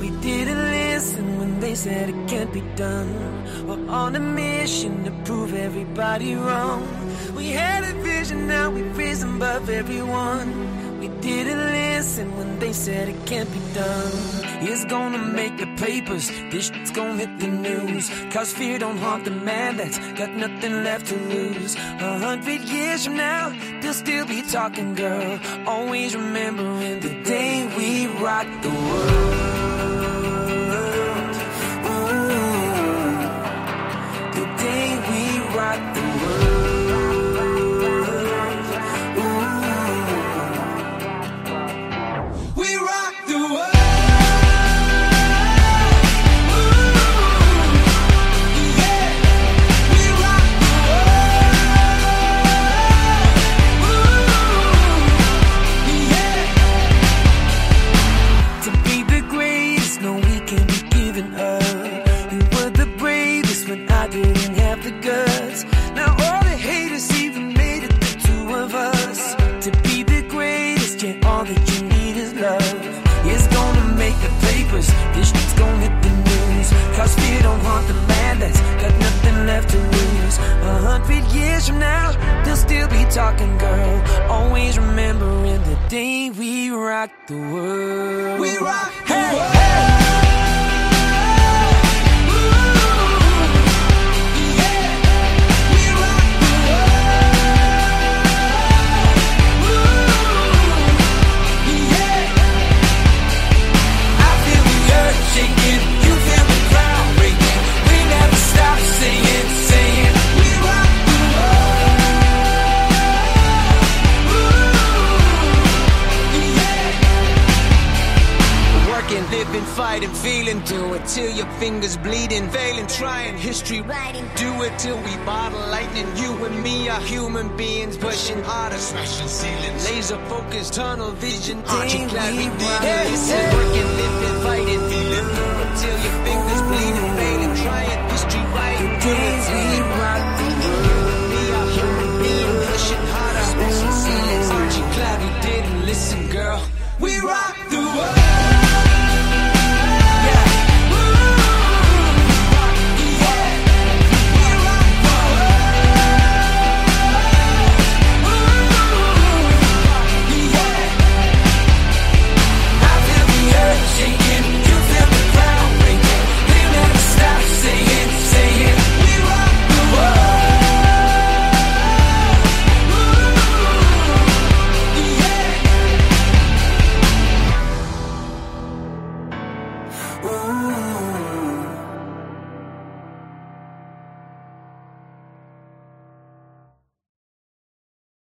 We didn't listen when they said it can't be done. We're on a mission to prove everybody wrong. We had a vision, now we raise above everyone. We didn't listen when they said it can't be done. It's gonna make the papers, this shit's gonna hit the news. Cause fear don't haunt the man that's got nothing left to lose. A hundred years from now, they'll still be talking, girl. Always remembering the day we rocked the world. Years from now, they'll still be talking, girl. Always remembering the day we rocked the world. We rock hey, hey. Living, fighting, feeling. Do it till your fingers bleeding. Failing, trying, history writing. Do it till we bottle lightning. You and me are human beings pushing harder, smashing ceilings. Laser focus, tunnel vision. Aren't you glad we did it? Listen, working, living, fighting, feeling.